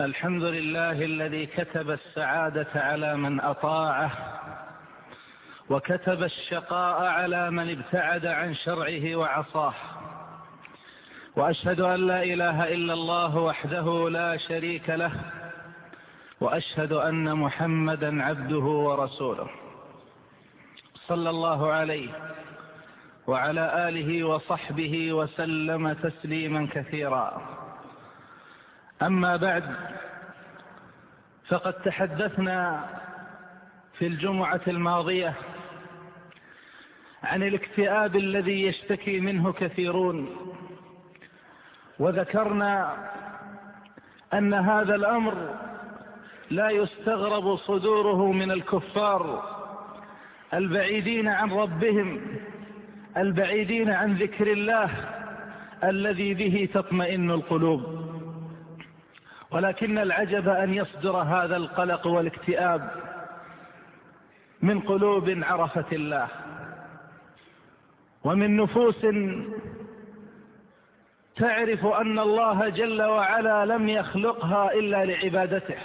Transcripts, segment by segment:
الحمد لله الذي كتب السعادة على من أطاعه وكتب الشقاء على من ابتعد عن شرعه وعصاه. وأشهد أن لا إله إلا الله وحده لا شريك له وأشهد أن محمدا عبده ورسوله. صلى الله عليه وعلى آله وصحبه وسلم تسليما كثيرا. أما بعد فقد تحدثنا في الجمعة الماضية عن الاكتئاب الذي يشتكي منه كثيرون وذكرنا أن هذا الأمر لا يستغرب صدوره من الكفار البعيدين عن ربهم البعيدين عن ذكر الله الذي به تطمئن القلوب. ولكن العجب أن يصدر هذا القلق والاكتئاب من قلوب عرفت الله ومن نفوس تعرف أن الله جل وعلا لم يخلقها إلا لعبادته.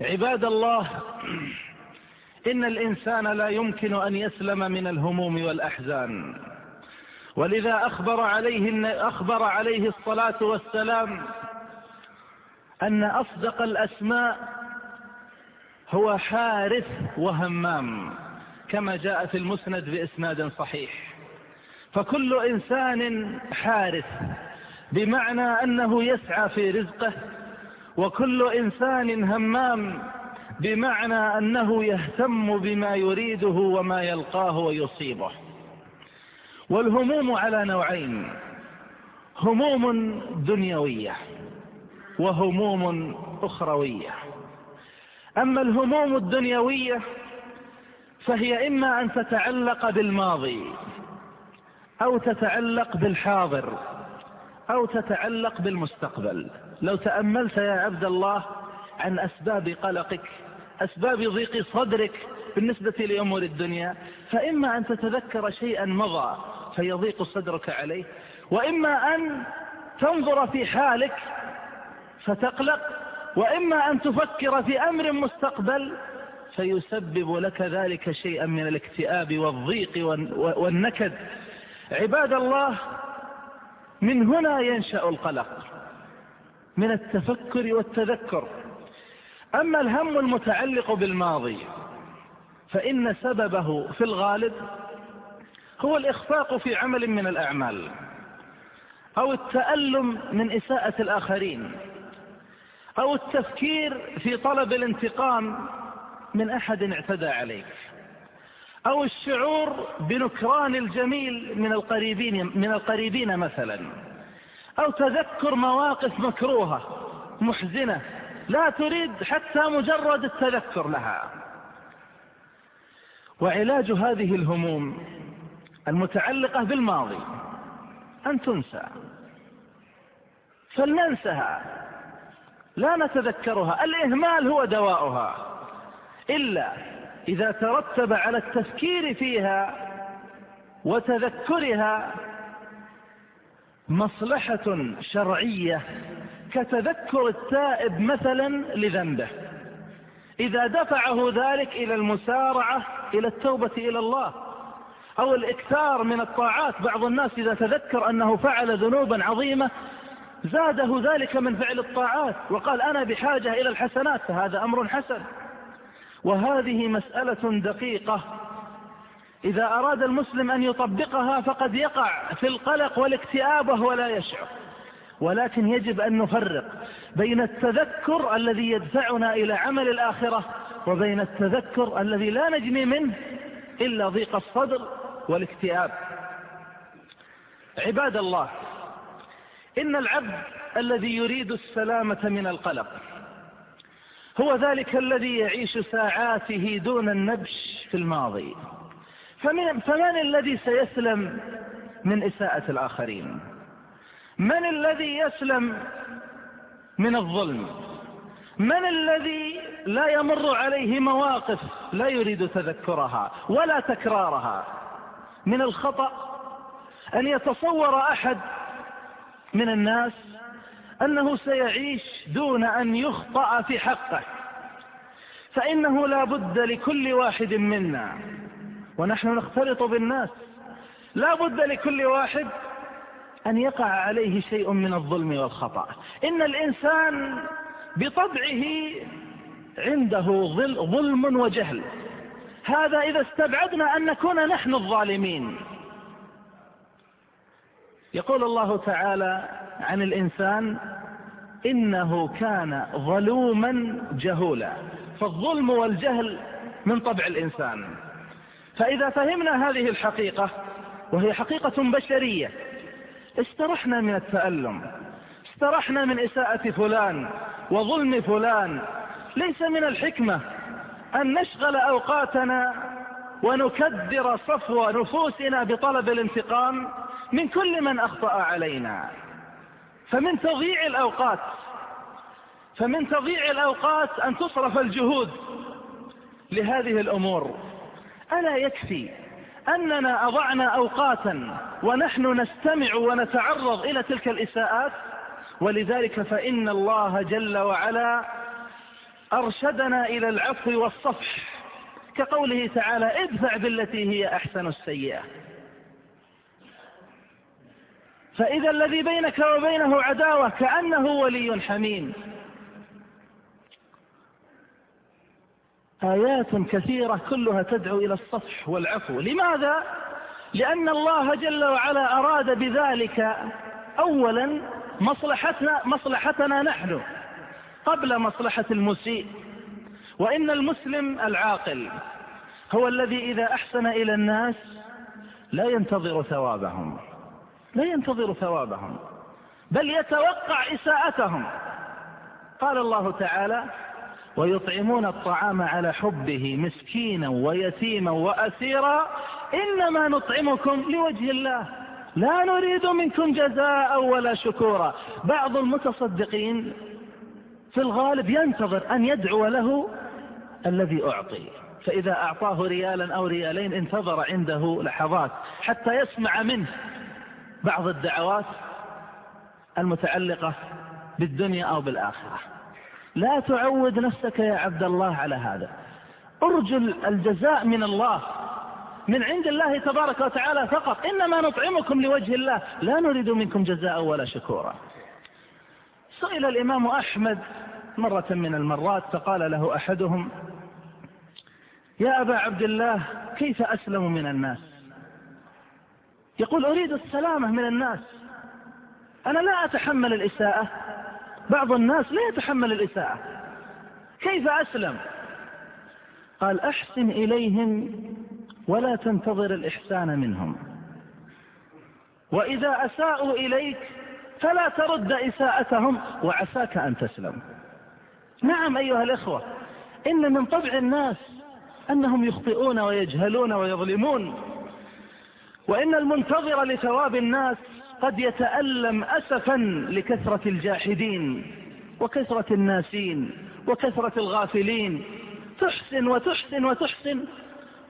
عباد الله إن الإنسان لا يمكن أن يسلم من الهموم والأحزان. ولذا أخبر عليه, أخبر عليه الصلاة والسلام أن أصدق الأسماء هو حارث وهمام كما جاء في المسند بإسناد صحيح. فكل إنسان حارث بمعنى أنه يسعى في رزقه وكل إنسان همام بمعنى أنه يهتم بما يريده وما يلقاه ويصيبه. والهموم على نوعين هموم دنيوية وهموم أخروية. أما الهموم الدنيوية فهي إما أن تتعلق بالماضي أو تتعلق بالحاضر أو تتعلق بالمستقبل. لو تأملت يا عبد الله عن أسباب قلقك أسباب ضيق صدرك بالنسبة لأمور الدنيا فإما أن تتذكر شيئا مضى فيضيق صدرك عليه وإما أن تنظر في حالك فتقلق وإما أن تفكر في أمر مستقبل فيسبب لك ذلك شيئا من الاكتئاب والضيق والنكد. عباد الله من هنا ينشأ القلق من التفكر والتذكر. أما الهم المتعلق بالماضي فإن سببه في الغالب هو الإخفاق في عمل من الأعمال أو التألم من إساءة الآخرين. أو التفكير في طلب الانتقام من أحد اعتدى عليك أو الشعور بنكران الجميل من القريبين, من القريبين مثلا أو تذكر مواقف مكروهة محزنة لا تريد حتى مجرد التذكر لها. وعلاج هذه الهموم المتعلقة بالماضي أن تنسى فلننسها. لا نتذكرها. الإهمال هو دواؤها. إلا إذا ترتب على التفكير فيها وتذكرها مصلحة شرعية كتذكر التائب مثلا لذنبه. إذا دفعه ذلك إلى المسارعة إلى التوبة إلى الله أو الإكثار من الطاعات بعض الناس إذا تذكر أنه فعل ذنوبا عظيمة زاده ذلك من فعل الطاعات وقال أنا بحاجة إلى الحسنات فهذا أمر حسن. وهذه مسألة دقيقة. إذا أراد المسلم أن يطبقها فقد يقع في القلق والاكتئاب وهو لا يشعر. ولكن يجب أن نفرق بين التذكر الذي يدفعنا إلى عمل الآخرة وبين التذكر الذي لا نجني منه إلا ضيق الصدر والاكتئاب. عباد الله إن العبد الذي يريد السلامة من القلق هو ذلك الذي يعيش ساعاته دون النبش في الماضي. فمن, فمن الذي سيسلم من إساءة الآخرين؟ من الذي يسلم من الظلم؟ من الذي لا يمر عليه مواقف لا يريد تذكرها ولا تكرارها؟ من الخطأ أن يتصور أحد من الناس أنه سيعيش دون أن يخطأ في حقه فإنه لا بد لكل واحد منا ونحن نختلط بالناس لا بد لكل واحد أن يقع عليه شيء من الظلم والخطأ. إن الإنسان بطبعه عنده ظلم وجهل. هذا إذا استبعدنا أن نكون نحن الظالمين. يقول الله تعالى عن الإنسان إنه كان ظلوما جهولا فالظلم والجهل من طبع الإنسان. فإذا فهمنا هذه الحقيقة وهي حقيقة بشرية استرحنا من التألم استرحنا من إساءة فلان وظلم فلان ليس من الحكمة أن نشغل أوقاتنا ونكدر صفو نفوسنا بطلب الانتقام من كل من أخطأ علينا. فمن تضييع الأوقات فمن تضييع الأوقات أن تصرف الجهود لهذه الأمور. ألا يكفي أننا أضعنا أوقاتا ونحن نستمع ونتعرض إلى تلك الإساءات؟ ولذلك فإن الله جل وعلا أرشدنا إلى العفو والصفح كقوله تعالى ادفع بالتي هي أحسن السيئة. فإذا الذي بينك وبينه عداوة كأنه ولي حميم. آيات كثيرة كلها تدعو إلى الصفح والعفو. لماذا؟ لأن الله جل وعلا أراد بذلك أولا مصلحتنا, مصلحتنا نحن قبل مصلحة المسيء. وإن المسلم العاقل هو الذي إذا أحسن إلى الناس لا ينتظر ثوابهم. لا ينتظر ثوابهم بل يتوقع إساءتهم. قال الله تعالى ويطعمون الطعام على حبه مسكينا ويتيما وأسيرا إنما نطعمكم لوجه الله لا نريد منكم جزاء ولا شكورا. بعض المتصدقين في الغالب ينتظر أن يدعو له الذي أعطي فإذا أعطاه ريالا أو ريالين انتظر عنده لحظات حتى يسمع منه. بعض الدعوات المتعلقة بالدنيا أو بالآخرة. لا تعود نفسك يا عبد الله على هذا. ارجل الجزاء من الله من عند الله تبارك وتعالى فقط. إنما نطعمكم لوجه الله. لا نريد منكم جزاء ولا شكورا. سئل الإمام أحمد مرة من المرات فقال له أحدهم يا أبا عبد الله كيف أسلم من الناس؟ يقول أريد السلامة من الناس. أنا لا أتحمل الإساءة. بعض الناس لا يتحمل الإساءة. كيف أسلم؟ قال أحسن إليهم ولا تنتظر الإحسان منهم. وإذا أساءوا إليك فلا ترد إساءتهم وعساك أن تسلم. نعم أيها الإخوة إن من طبع الناس أنهم يخطئون ويجهلون ويظلمون. وإن المنتظر لثواب الناس قد يتألم أسفا لكثرة الجاحدين وكثرة الناسين وكثرة الغافلين. تحسن وتحسن وتحسن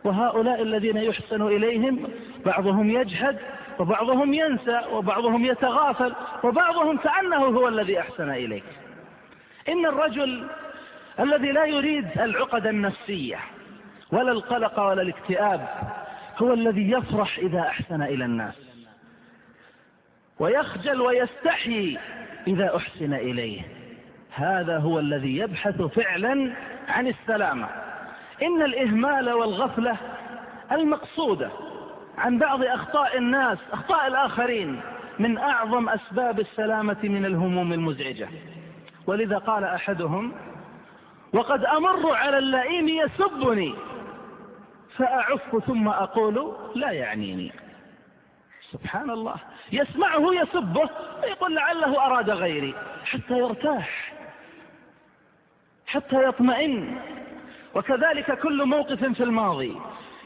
وهؤلاء الذين يحسن إليهم بعضهم يجهد وبعضهم ينسى وبعضهم يتغافل وبعضهم كأنه هو الذي أحسن إليك. إن الرجل الذي لا يريد العقد النفسية ولا القلق ولا الاكتئاب هو الذي يفرح إذا أحسن إلى الناس. ويخجل ويستحيي إذا أحسن إليه. هذا هو الذي يبحث فعلا عن السلامة. إن الإهمال والغفلة المقصودة عن بعض أخطاء الناس أخطاء الآخرين من أعظم أسباب السلامة من الهموم المزعجة. ولذا قال أحدهم وقد أمر على اللئيم يسبني فأعف ثم أقول لا يعنيني. سبحان الله يسمعه يسبه ويقول لعله أراد غيري. حتى يرتاح. حتى يطمئن. وكذلك كل موقف في الماضي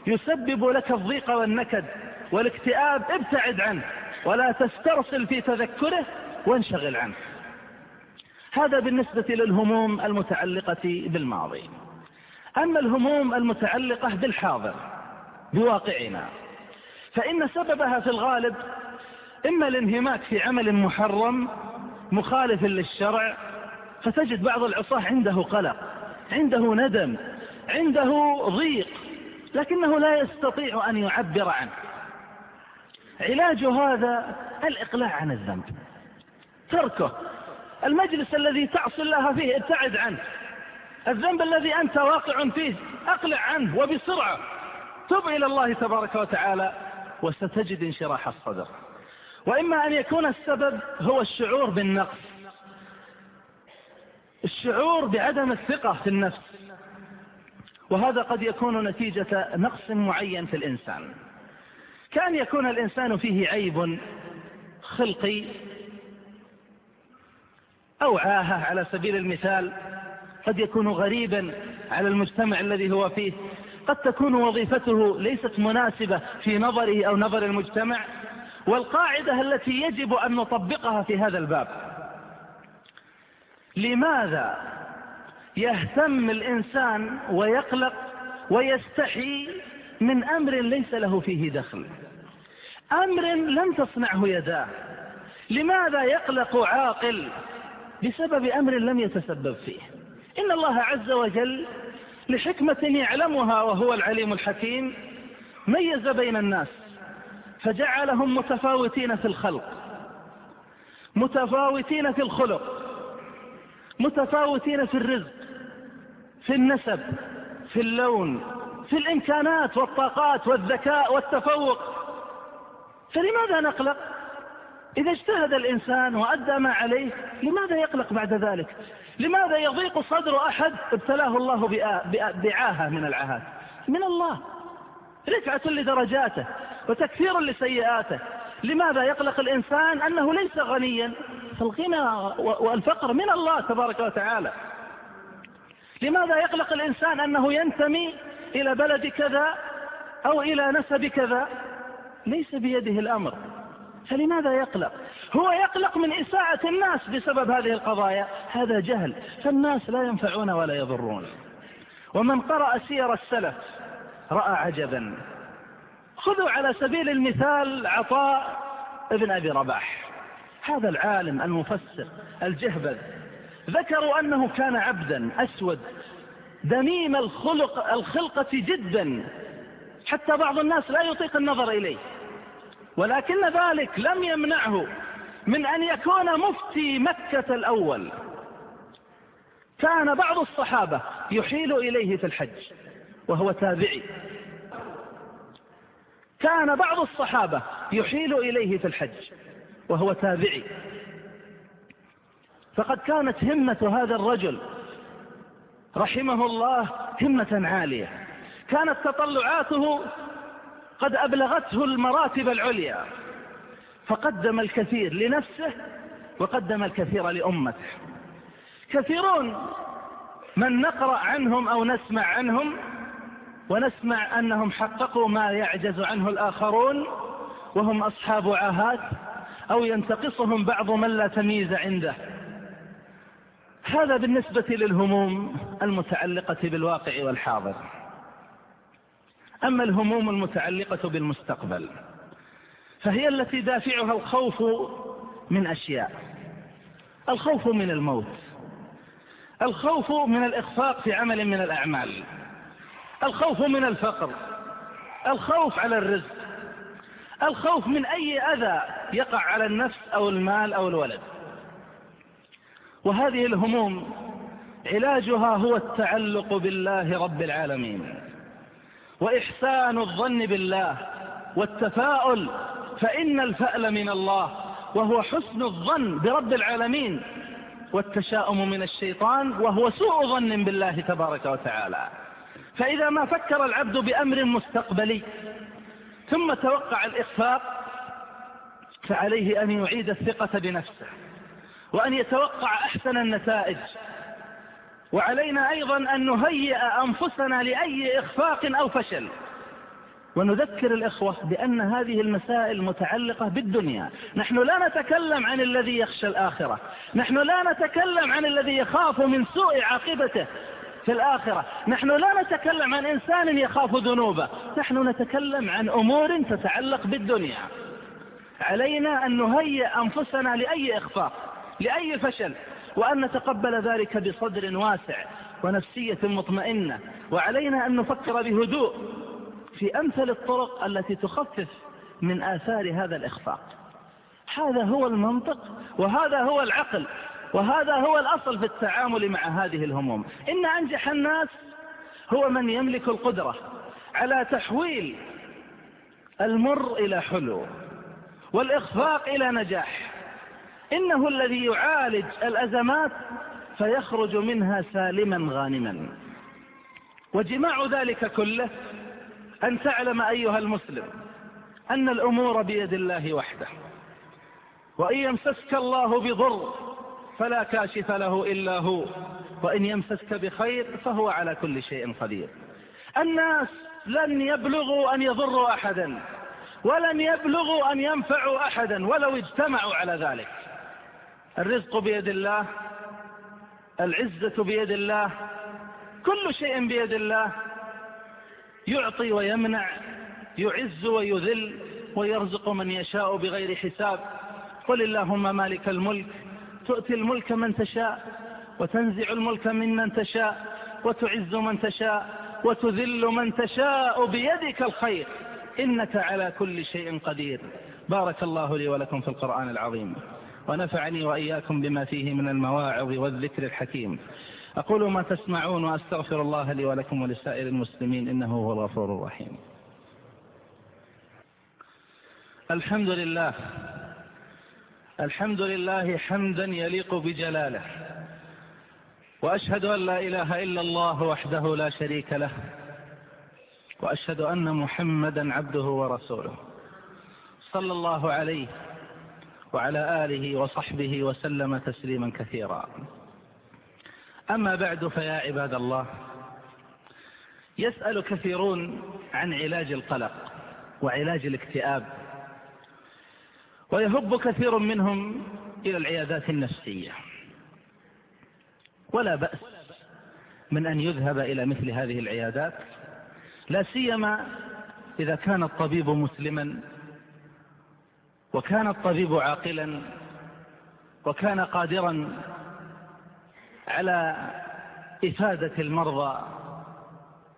يسبب لك الضيق والنكد والاكتئاب. ابتعد عنه ولا تسترسل في تذكره وانشغل عنه. هذا بالنسبة للهموم المتعلقة بالماضي. أما الهموم المتعلقة بالحاضر بواقعنا فإن سببها في الغالب إما الانهماك في عمل محرم مخالف للشرع فتجد بعض العصاة عنده قلق عنده ندم عنده ضيق لكنه لا يستطيع أن يعبر عنه. علاج هذا الإقلاع عن الذنب تركه المجلس الذي تعصي الله فيه ابتعد عنه. الذنب الذي أنت واقع فيه أقلع عنه وبسرعة. تب إلى الله تبارك وتعالى وستجد انشراح الصدر. وإما أن يكون السبب هو الشعور بالنقص. الشعور بعدم الثقة في النفس. وهذا قد يكون نتيجة نقص معين في الإنسان. كأن يكون الإنسان فيه عيب خلقي أو عاهة على سبيل المثال قد يكون غريبا على المجتمع الذي هو فيه. قد تكون وظيفته ليست مناسبة في نظره أو نظر المجتمع والقاعدة التي يجب أن نطبقها في هذا الباب. لماذا يهتم الإنسان ويقلق ويستحي من أمر ليس له فيه دخل؟ أمر لم تصنعه يداه. لماذا يقلق عاقل بسبب أمر لم يتسبب فيه؟ إن الله عز وجل لحكمة يعلمها وهو العليم الحكيم ميز بين الناس فجعلهم متفاوتين في الخلق متفاوتين في الخلق متفاوتين في الرزق في النسب في اللون في الإمكانات والطاقات والذكاء والتفوق. فلماذا نقلق؟ إذا اجتهد الإنسان وأدى ما عليه لماذا يقلق بعد ذلك؟ لماذا يضيق صدر أحد؟ ابتلاه الله بعاهة من العهات من الله. رفعة لدرجاته وتكثير لسيئاته. لماذا يقلق الإنسان أنه ليس غنيا؟ فالغنى والفقر من الله تبارك وتعالى. لماذا يقلق الإنسان أنه ينتمي إلى بلد كذا أو إلى نسب كذا؟ ليس بيده الأمر. فلماذا يقلق؟ هو يقلق من إساءة الناس بسبب هذه القضايا. هذا جهل. فالناس لا ينفعون ولا يضرون. ومن قرأ سير السلف رأى عجبا. خذوا على سبيل المثال عطاء ابن أبي رباح. هذا العالم المفسر الجهبذ. ذكروا أنه كان عبدا أسود. دميم الخلق الخلقة جدا. حتى بعض الناس لا يطيق النظر إليه. ولكن ذلك لم يمنعه من أن يكون مفتي مكة الأول. كان بعض الصحابة يحيل إليه في الحج وهو تابعي. كان بعض الصحابة يحيل إليه في الحج وهو تابعي. فقد كانت همة هذا الرجل رحمه الله همة عالية. كانت تطلعاته قد أبلغته المراتب العليا فقدم الكثير لنفسه وقدم الكثير لأمته. كثيرون من نقرأ عنهم أو نسمع عنهم ونسمع أنهم حققوا ما يعجز عنه الآخرون وهم أصحاب عاهات أو ينتقصهم بعض من لا تمييز عنده. هذا بالنسبة للهموم المتعلقة بالواقع والحاضر. أما الهموم المتعلقة بالمستقبل فهي التي دافعها الخوف من أشياء. الخوف من الموت. الخوف من الإخفاق في عمل من الأعمال. الخوف من الفقر. الخوف على الرزق. الخوف من أي أذى يقع على النفس أو المال أو الولد. وهذه الهموم علاجها هو التعلق بالله رب العالمين. وإحسان الظن بالله والتفاؤل فإن الفأل من الله وهو حسن الظن برب العالمين والتشاؤم من الشيطان وهو سوء ظن بالله تبارك وتعالى. فإذا ما فكر العبد بأمر مستقبلي ثم توقع الإخفاق فعليه أن يعيد الثقة بنفسه وأن يتوقع أحسن النتائج. وعلينا أيضا أن نهيئ أنفسنا لأي إخفاق أو فشل. ونذكر الإخوة بأن هذه المسائل متعلقة بالدنيا. نحن لا نتكلم عن الذي يخشى الآخرة. نحن لا نتكلم عن الذي يخاف من سوء عاقبته في الآخرة. نحن لا نتكلم عن إنسان يخاف ذنوبه. نحن نتكلم عن أمور تتعلق بالدنيا. علينا أن نهيئ أنفسنا لأي إخفاق لأي فشل. وأن نتقبل ذلك بصدر واسع ونفسية مطمئنة. وعلينا أن نفكر بهدوء في أمثل الطرق التي تخفف من آثار هذا الإخفاق. هذا هو المنطق وهذا هو العقل وهذا هو الأصل في التعامل مع هذه الهموم. إن أنجح الناس هو من يملك القدرة على تحويل المر إلى حلو والإخفاق إلى نجاح. إنه الذي يعالج الأزمات فيخرج منها سالما غانما. وجماع ذلك كله أن تعلم أيها المسلم أن الأمور بيد الله وحده. وإن يمسسك الله بضر فلا كاشف له إلا هو وإن يمسسك بخير فهو على كل شيء قدير. الناس لن يبلغوا أن يضروا أحدا ولن يبلغوا أن ينفعوا أحدا ولو اجتمعوا على ذلك. الرزق بيد الله العزة بيد الله كل شيء بيد الله. يعطي ويمنع يعز ويذل ويرزق من يشاء بغير حساب. قل اللهم مالك الملك تؤتي الملك من تشاء وتنزع الملك ممن تشاء وتعز من تشاء وتذل من تشاء بيدك الخير. إنك على كل شيء قدير. بارك الله لي ولكم في القرآن العظيم. ونفعني وإياكم بما فيه من المواعظ والذكر الحكيم. أقول ما تسمعون وأستغفر الله لي ولكم ولسائر المسلمين إنه هو الغفور الرحيم. الحمد لله. الحمد لله حمدا يليق بجلاله. وأشهد أن لا إله إلا الله وحده لا شريك له. وأشهد أن محمدا عبده ورسوله. صلى الله عليه وعلى آله وصحبه وسلم تسليما كثيرا. أما بعد فيا عباد الله يسأل كثيرون عن علاج القلق وعلاج الاكتئاب ويهب كثير منهم إلى العيادات النفسية. ولا بأس من أن يذهب إلى مثل هذه العيادات لا سيما إذا كان الطبيب مسلما وكان الطبيب عاقلا وكان قادرا على إفادة المرضى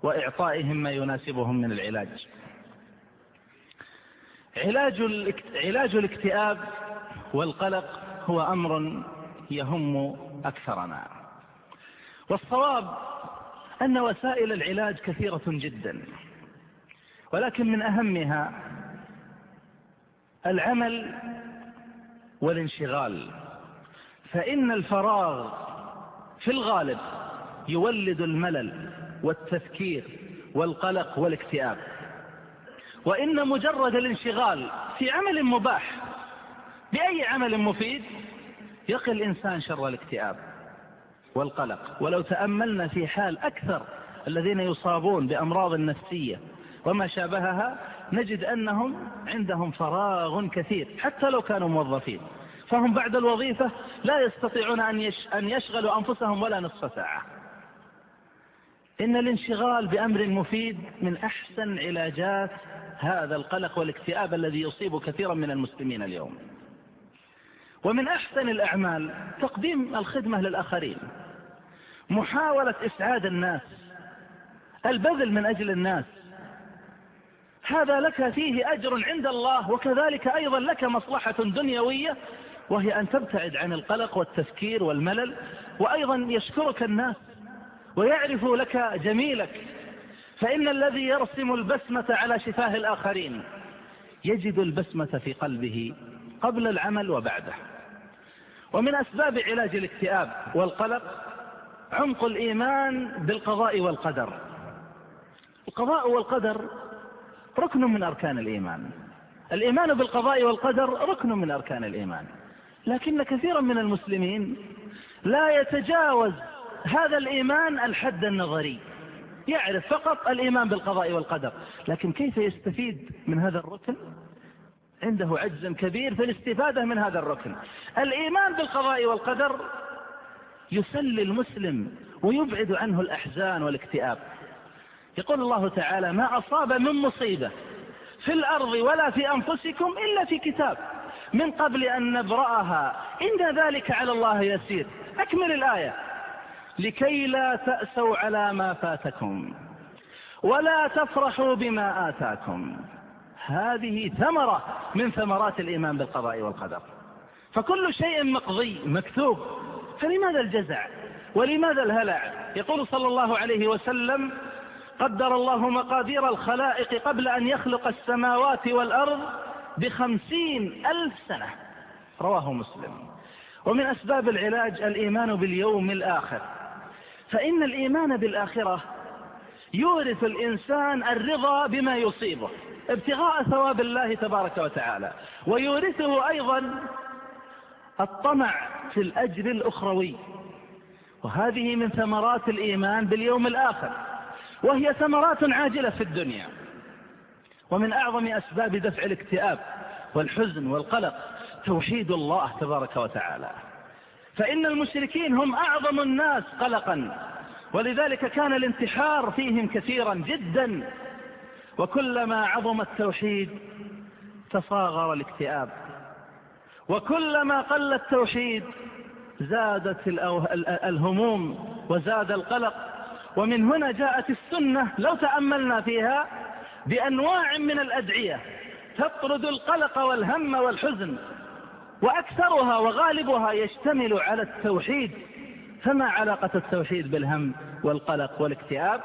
وإعطائهم ما يناسبهم من العلاج. علاج علاج الاكتئاب والقلق هو أمر يهم أكثرنا. والصواب أن وسائل العلاج كثيرة جدا ولكن من أهمها العمل والانشغال. فإن الفراغ في الغالب يولد الملل والتفكير والقلق والاكتئاب. وإن مجرد الانشغال في عمل مباح بأي عمل مفيد يقي الإنسان شر الاكتئاب والقلق. ولو تأملنا في حال أكثر الذين يصابون بأمراض نفسية وما شابهها نجد أنهم عندهم فراغ كثير حتى لو كانوا موظفين. فهم بعد الوظيفة لا يستطيعون أن يشغلوا أنفسهم ولا نصف ساعة. إن الانشغال بأمر مفيد من أحسن علاجات هذا القلق والاكتئاب الذي يصيب كثيرا من المسلمين اليوم. ومن أحسن الأعمال تقديم الخدمة للآخرين. محاولة إسعاد الناس. البذل من أجل الناس. هذا لك فيه أجر عند الله وكذلك أيضا لك مصلحة دنيوية وهي أن تبتعد عن القلق والتفكير والملل وأيضا يشكرك الناس ويعرفوا لك جميلك. فإن الذي يرسم البسمة على شفاه الآخرين يجد البسمة في قلبه قبل العمل وبعده. ومن أسباب علاج الاكتئاب والقلق عمق الإيمان بالقضاء والقدر. القضاء والقدر ركن من أركان الإيمان. الإيمان بالقضاء والقدر ركن من أركان الإيمان. لكن كثيرا من المسلمين لا يتجاوز هذا الإيمان الحد النظري. يعرف فقط الإيمان بالقضاء والقدر. لكن كيف يستفيد من هذا الركن؟ عنده عجز كبير في الاستفادة من هذا الركن. الإيمان بالقضاء والقدر يسلي المسلم ويبعد عنه الأحزان والاكتئاب. يقول الله تعالى ما أصاب من مصيبة في الأرض ولا في أنفسكم إلا في كتاب من قبل أن نبرأها. إن ذلك على الله يسير. أكمل الآية. لكي لا تأسوا على ما فاتكم ولا تفرحوا بما آتاكم. هذه ثمرة من ثمرات الإيمان بالقضاء والقدر. فكل شيء مقضي مكتوب. فلماذا الجزع؟ ولماذا الهلع؟ يقول صلى الله عليه وسلم قدر الله مقادير الخلائق قبل أن يخلق السماوات والأرض بخمسين ألف سنة. رواه مسلم. ومن أسباب العلاج الإيمان باليوم الآخر. فإن الإيمان بالآخرة يورث الإنسان الرضا بما يصيبه ابتغاء ثواب الله تبارك وتعالى. ويورثه أيضا الطمع في الأجر الأخروي. وهذه من ثمرات الإيمان باليوم الآخر. وهي ثمرات عاجلة في الدنيا. ومن أعظم أسباب دفع الاكتئاب والحزن والقلق توحيد الله تبارك وتعالى. فإن المشركين هم أعظم الناس قلقا. ولذلك كان الانتحار فيهم كثيرا جدا. وكلما عظم التوحيد تصاغر الاكتئاب. وكلما قل التوحيد زادت الهموم وزاد القلق. ومن هنا جاءت السنة لو تأملنا فيها بأنواع من الأدعية تطرد القلق والهم والحزن وأكثرها وغالبها يشتمل على التوحيد. فما علاقة التوحيد بالهم والقلق والاكتئاب؟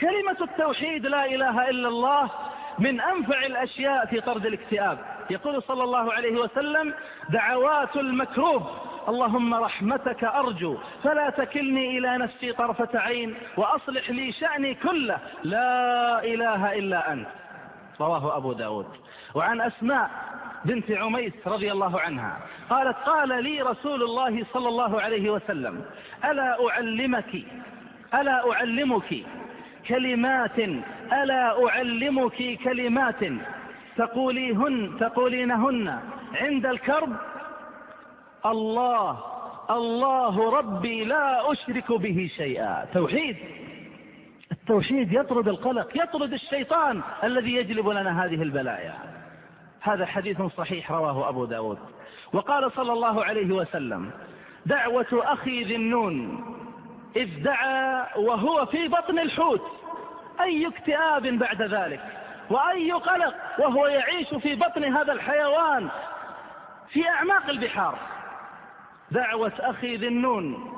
كلمة التوحيد لا إله إلا الله من أنفع الأشياء في طرد الاكتئاب. يقول صلى الله عليه وسلم دعوات المكروب. اللهم رحمتك أرجو فلا تكلني إلى نفسي طرفة عين وأصلح لي شأني كله. لا إله إلا أنت. رواه أبو داود. وعن أسماء بنت عميس رضي الله عنها قالت قال لي رسول الله صلى الله عليه وسلم ألا أعلمك ألا أعلمك كلمات ألا أعلمك كلمات تقوليهن تقولينهن عند الكرب؟ الله الله ربي لا أشرك به شيئا. توحيد. التوحيد يطرد القلق يطرد الشيطان الذي يجلب لنا هذه البلايا. هذا حديث صحيح رواه أبو داود. وقال صلى الله عليه وسلم دعوة أخي ذي النون إذ دعا وهو في بطن الحوت. أي اكتئاب بعد ذلك؟ وأي قلق؟ وهو يعيش في بطن هذا الحيوان في أعماق البحار. دعوة أخي ذي النون.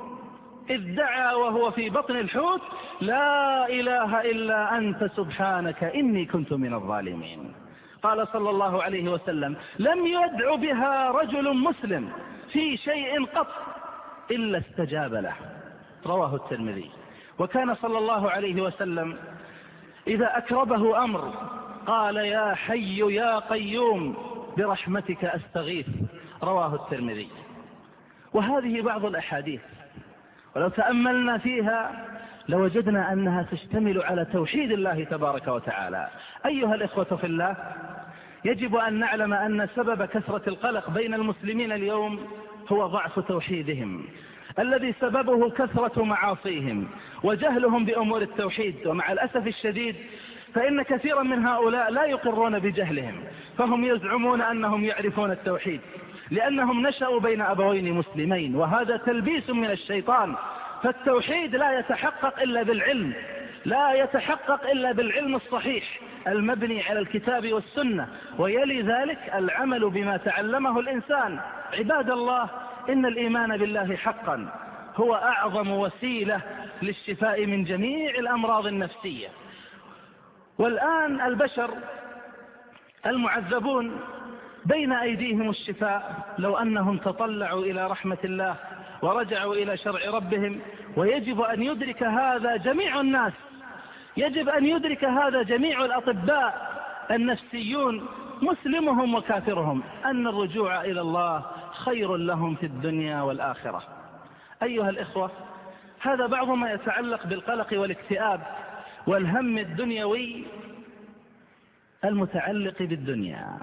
إذ دعا وهو في بطن الحوت لا إله إلا أنت سبحانك إني كنت من الظالمين. قال صلى الله عليه وسلم لم يدع بها رجل مسلم في شيء قط إلا استجاب له. رواه الترمذي. وكان صلى الله عليه وسلم إذا أكربه أمر قال يا حي يا قيوم برحمتك أستغيث. رواه الترمذي. وهذه بعض الأحاديث. ولو تأملنا فيها لوجدنا أنها تشتمل على توحيد الله تبارك وتعالى. أيها الإخوة في الله يجب أن نعلم أن سبب كثرة القلق بين المسلمين اليوم هو ضعف توحيدهم الذي سببه كثرة معاصيهم وجهلهم بأمور التوحيد. ومع الأسف الشديد فإن كثيرا من هؤلاء لا يقرون بجهلهم فهم يزعمون أنهم يعرفون التوحيد. لأنهم نشأوا بين أبوين مسلمين وهذا تلبيس من الشيطان فالتوحيد لا يتحقق إلا بالعلم لا يتحقق إلا بالعلم الصحيح المبني على الكتاب والسنة ويلي ذلك العمل بما تعلمه الإنسان. عباد الله إن الإيمان بالله حقا هو أعظم وسيلة للشفاء من جميع الأمراض النفسية. والآن البشر المعذبون بين أيديهم الشفاء لو أنهم تطلعوا إلى رحمة الله ورجعوا إلى شرع ربهم ويجب أن يدرك هذا جميع الناس. يجب أن يدرك هذا جميع الأطباء النفسيون مسلمهم وكافرهم أن الرجوع إلى الله خير لهم في الدنيا والآخرة. أيها الإخوة هذا بعض ما يتعلق بالقلق والاكتئاب والهم الدنيوي المتعلق بالدنيا.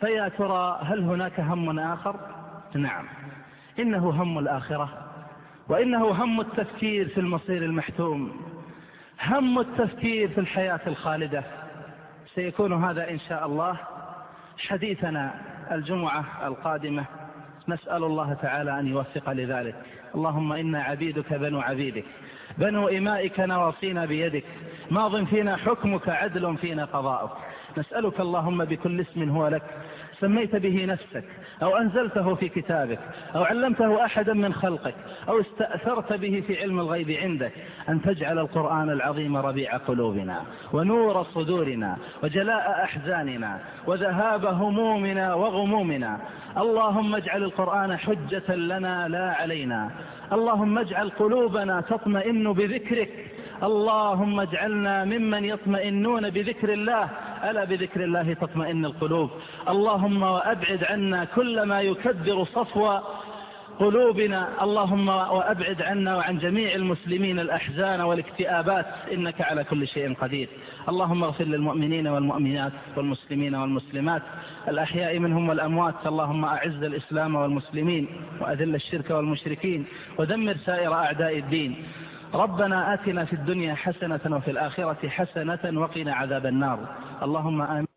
فيا ترى هل هناك هم آخر؟ نعم. إنه هم الآخرة وإنه هم التفكير في المصير المحتوم هم التفكير في الحياة الخالدة. سيكون هذا إن شاء الله حديثنا الجمعة القادمة. نسأل الله تعالى أن يوفق لذلك. اللهم إنا عبيدك بنو عبيدك بنو إمائك نواصينا بيدك. ماض فينا حكمك عدل فينا قضاؤك. نسألك اللهم بكل اسم هو لك سميت به نفسك أو أنزلته في كتابك أو علمته أحدا من خلقك أو استأثرت به في علم الغيب عندك أن تجعل القرآن العظيم ربيع قلوبنا ونور صدورنا وجلاء أحزاننا وذهاب همومنا وغمومنا. اللهم اجعل القرآن حجة لنا لا علينا. اللهم اجعل قلوبنا تطمئن بذكرك. اللهم اجعلنا ممن يطمئنون بذكر الله ألا بذكر الله تطمئن القلوب. اللهم وأبعد عنا كل ما يكدر صفو قلوبنا. اللهم وأبعد عنا وعن جميع المسلمين الأحزان والاكتئابات. إنك على كل شيء قدير. اللهم اغفر للمؤمنين والمؤمنات والمسلمين والمسلمات. الأحياء منهم والأموات. اللهم أعز الإسلام والمسلمين وأذل الشرك والمشركين ودمر سائر أعداء الدين. ربنا آتنا في الدنيا حسنة وفي الآخرة حسنة وقنا عذاب النار. اللهم آمين.